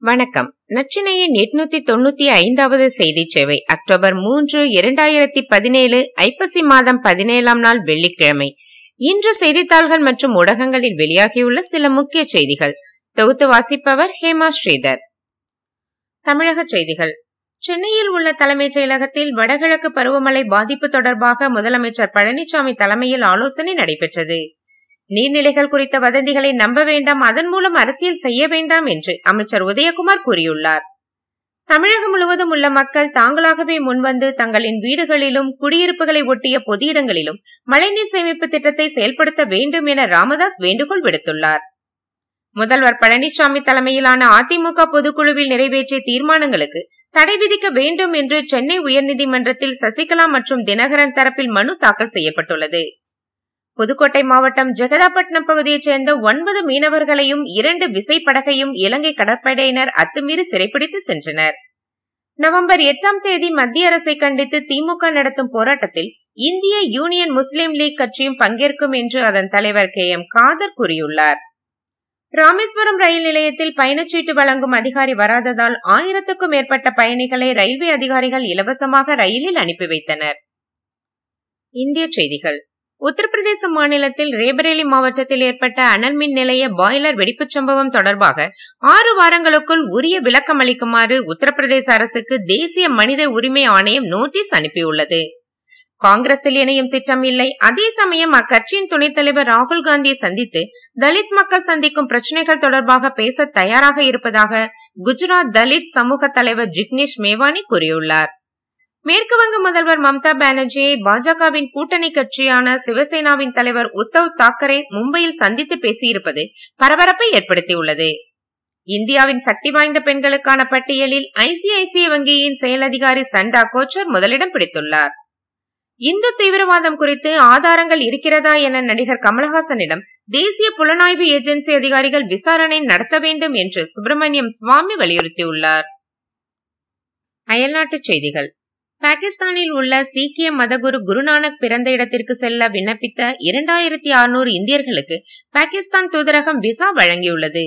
வணக்கம். நச்சினையின் எட்நூத்தி தொண்ணூத்தி ஐந்தாவது செய்தி சேவை அக்டோபர் மூன்று இரண்டாயிரத்தி பதினேழு ஐப்பசி மாதம் பதினேழாம் நாள் வெள்ளிக்கிழமை. இன்று செய்தித்தாள்கள் மற்றும் ஊடகங்களில் வெளியாகியுள்ள சில முக்கிய செய்திகள். தொகுத்து வாசிப்பவர் ஹேமா ஸ்ரீதர். தமிழக செய்திகள். சென்னையில் உள்ள தலைமைச் செயலகத்தில் வடகிழக்கு பருவமழை பாதிப்பு தொடர்பாக முதலமைச்சர் பழனிசாமி தலைமையில் ஆலோசனை நடைபெற்றது. நீர்நிலைகள் குறித்த வதந்திகளை நம்ப வேண்டாம் அதன் மூலம் அரசியல் செய்ய வேண்டாம் என்று அமைச்சர் உதயகுமார் கூறியுள்ளார். தமிழகம் முழுவதும் உள்ள மக்கள் தாங்களாகவே முன்வந்து தங்களின் வீடுகளிலும் குடியிருப்புகளை ஒட்டிய பொது இடங்களிலும் மழைநீர் சேமிப்பு திட்டத்தை செயல்படுத்த வேண்டும் என ராமதாஸ் வேண்டுகோள் விடுத்துள்ளார். முதல்வர் பழனிசாமி தலைமையிலான அதிமுக பொதுக்குழுவில் நிறைவேற்றிய தீர்மானங்களுக்கு தடை விதிக்க வேண்டும் என்று சென்னை உயர்நீதிமன்றத்தில் சசிகலா மற்றும் தினகரன் தரப்பில் மனு தாக்கல் செய்யப்பட்டுள்ளது. புதுக்கோட்டை மாவட்டம் ஜெகதாப்பட்டினம் பகுதியைச் சேர்ந்த ஒன்பது மீனவர்களையும் இரண்டு விசைப்படகையும் இலங்கை கடற்படையினர் அத்துமீறி சிறைப்பிடித்து சென்றனர். நவம்பர் எட்டாம் தேதி மத்திய அரசை கண்டித்து திமுக நடத்தும் போராட்டத்தில் இந்திய யூனியன் முஸ்லீம் லீக் கட்சியும் பங்கேற்கும் என்று அதன் தலைவர் கே. எம். காதர் கூறியுள்ளார். ராமேஸ்வரம் ரயில் நிலையத்தில் பயணச்சீட்டு வழங்கும் அதிகாரி வராததால் ஆயிரத்துக்கும் மேற்பட்ட பயணிகளை ரயில்வே அதிகாரிகள் இலவசமாக ரயிலில் அனுப்பி வைத்தனர். இந்திய செய்திகள். உத்தரப்பிரதேச மாநிலத்தில் ரேபரேலி மாவட்டத்தில் ஏற்பட்ட அனல் மின் நிலைய பாய்லர் வெடிப்புச் சம்பவம் தொடர்பாக ஆறு வாரங்களுக்குள் உரிய விளக்கம் அளிக்குமாறு உத்தரப்பிரதேச அரசுக்கு தேசிய மனித உரிமை ஆணையம் நோட்டீஸ் அனுப்பியுள்ளது. காங்கிரஸில் இணையும் திட்டம் இல்லை. அதே சமயம் அக்கட்சியின் துணைத் தலைவர் ராகுல் காந்தியை சந்தித்து தலித் மக்கள் சந்திக்கும் பிரச்சனைகள் தொடர்பாக பேச தயாராக இருப்பதாக குஜராத் தலித் சமூக தலைவர் ஜிக்னேஷ் மேவானி கூறியுள்ளார். மேற்குவங்க முதல்வர் மம்தா பானர்ஜியை பாஜகவின் கூட்டணி கட்சியான சிவசேனாவின் தலைவர் உத்தவ் தாக்கரே மும்பையில் சந்தித்து பேசியிருப்பது பரபரப்பை ஏற்படுத்தியுள்ளது. இந்தியாவின் சக்தி வாய்ந்த பெண்களுக்கான பட்டியலில் ஐசிஐசிஐ வங்கியின் செயல் அதிகாரி சண்டா கோச்சர் முதலிடம் பிடித்துள்ளார். இந்து தீவிரவாதம் குறித்து ஆதாரங்கள் இருக்கிறதா என நடிகர் கமலஹாசனிடம் தேசிய புலனாய்வு ஏஜென்சி அதிகாரிகள் விசாரணை நடத்த வேண்டும் என்று சுப்பிரமணியம் சுவாமி வலியுறுத்தியுள்ளார். அயல்நாட்டுச் செய்திகள். பாகிஸ்தானில் உள்ள சீக்கிய மதகுரு குருநானக் பிறந்த இடத்திற்கு செல்ல விண்ணப்பித்த இரண்டாயிரத்தி அறுநூறு இந்தியர்களுக்கு பாகிஸ்தான் தூதரகம் விசா வழங்கியுள்ளது.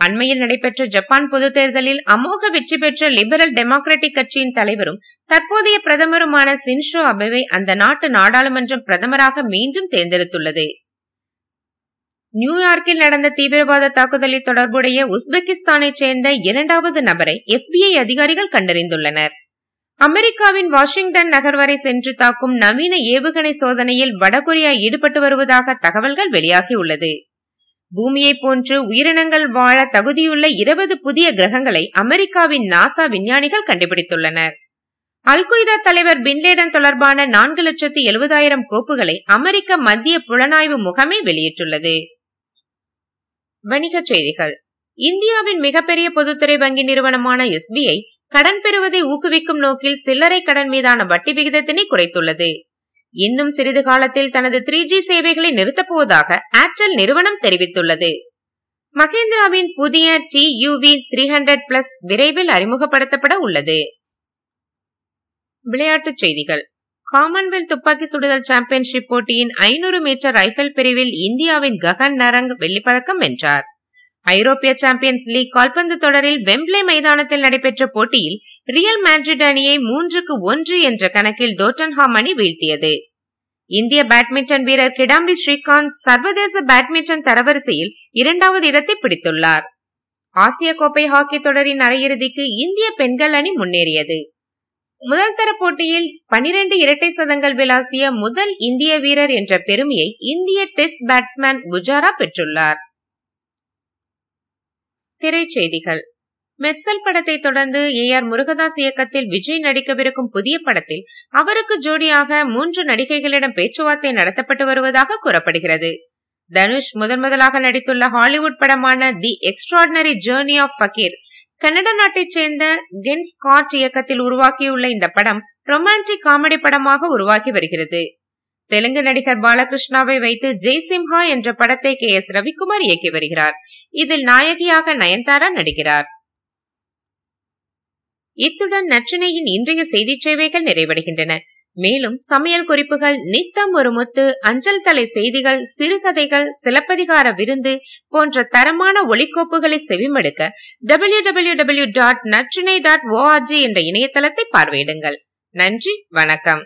அண்மையில் நடைபெற்ற ஜப்பான் பொது தேர்தலில் அமோக வெற்றி பெற்ற லிபரல் டெமோக்ராட்டிக் கட்சியின் தலைவரும் தற்போதைய பிரதமருமான சின்ஷோ அபேவை அந்த நாட்டு நாடாளுமன்றம் பிரதமராக மீண்டும் தேர்ந்தெடுத்துள்ளது. நியூயார்க்கில் நடந்த தீவிரவாத தாக்குதலில் தொடர்புடைய உஸ்பெகிஸ்தானைச் சேர்ந்த இரண்டாவது நபரை எஃபிஐ அதிகாரிகள் கண்டறிந்துள்ளனர். அமெரிக்காவின் வாஷிங்டன் நகர் வரை சென்று தாக்கும் நவீன ஏவுகணை சோதனையில் வடகொரியா ஈடுபட்டு வருவதாக தகவல்கள் வெளியாகியுள்ளது. பூமியை போன்று உயிரினங்கள் வாழ தகுதியுள்ள இருபது புதிய கிரகங்களை அமெரிக்காவின் நாசா விஞ்ஞானிகள் கண்டுபிடித்துள்ளனர். அல்கொய்தா தலைவர் பின்லேடன் தொடர்பான நான்கு லட்சத்து எழுபதாயிரம் கோப்புகளை அமெரிக்க மத்திய புலனாய்வு முகமே வெளியிட்டுள்ளது. வணிகச் செய்திகள். இந்தியாவின் மிகப்பெரிய பொதுத்துறை வங்கி நிறுவனமான எஸ்பிஐ கடன் பெறுவதை ஊக்குவிக்கும் நோக்கில் சில்லறை கடன் மீதான வட்டி விகிதத்தினை குறைத்துள்ளது. இன்னும் சிறிது காலத்தில் தனது த்ரீ ஜி சேவைகளை நிறுத்தப் போவதாக ஏர்டெல் நிறுவனம் தெரிவித்துள்ளது. மகேந்திராவின் புதிய T UV three hundred plus விரைவில் அறிமுகப்படுத்தப்பட உள்ளது. விளையாட்டுச் செய்திகள். காமன்வெல்த் துப்பாக்கி சுடுதல் சாம்பியன்ஷிப் போட்டியின் ஐநூறு மீட்டர் ரைபிள் பிரிவில் இந்தியாவின் ககன் நரங் வெள்ளிப்பதக்கம் வென்றார். ஐரோப்பிய சாம்பியன்ஸ் லீக் கால்பந்து தொடரில் வெம்ப்ளே மைதானத்தில் நடைபெற்ற போட்டியில் ரியல் மேட்ரிட் அணியை மூன்றுக்கு ஒன்று என்ற கணக்கில் டோட்டன்ஹாம் அணி வீழ்த்தியது. இந்திய பேட்மிண்டன் வீரர் கிடாம்பி ஸ்ரீகாந்த் சர்வதேச பேட்மிண்டன் தரவரிசையில் இரண்டாவது இடத்தை பிடித்துள்ளார். ஆசிய கோப்பை ஹாக்கி தொடரின் அரையிறுதிக்கு இந்திய பெண்கள் அணி முன்னேறியது. முதல் தர போட்டியில் பனிரெண்டு இரட்டை சதங்கள் விளாசிய முதல் இந்திய வீரர் என்ற பெருமையை இந்திய டெஸ்ட் பேட்ஸ்மேன் குஜாரா பெற்றுள்ளார். திரைச்செய்திகள். மெர்சல் படத்தை தொடர்ந்து ஏ ஆர் முருகதாஸ் இயக்கத்தில் விஜய் நடிக்கவிருக்கும் புதிய படத்தில் அவருக்கு ஜோடியாக மூன்று நடிகைகளிடம் பேச்சுவார்த்தை நடத்தப்பட்டு வருவதாக கூறப்படுகிறது. தனுஷ் முதன் முதலாக நடித்துள்ள ஹாலிவுட் படமான the extraordinary journey of Fakir Canada நாட்டைச் சேர்ந்த கென் ஸ்காட் இயக்கத்தில் உருவாக்கியுள்ள இந்த படம் ரொமான்டிக் காமெடி படமாக உருவாகி வருகிறது. தெலுங்கு நடிகர் பாலகிருஷ்ணாவை வைத்து ஜெய்சிம்ஹா என்ற படத்தை கே எஸ் ரவிக்குமார் இயக்கி வருகிறார். இதில் நாயகியாக நயன்தாரா நடிக்கிறார். இத்துடன் நற்றினையின் இன்றைய செய்தி சேவைகள் நிறைவடைகின்றன. மேலும் சமையல் குறிப்புகள் நித்தம் ஒரு முத்து அஞ்சல் தலை செய்திகள் சிறுகதைகள் சிலப்பதிகார விருந்து போன்ற தரமான ஒளிக்கோப்புகளை செவிமடுக்க W W W dot Natrinai dot ORG என்ற இணையதளத்தை பார்வையிடுங்கள். நன்றி வணக்கம்.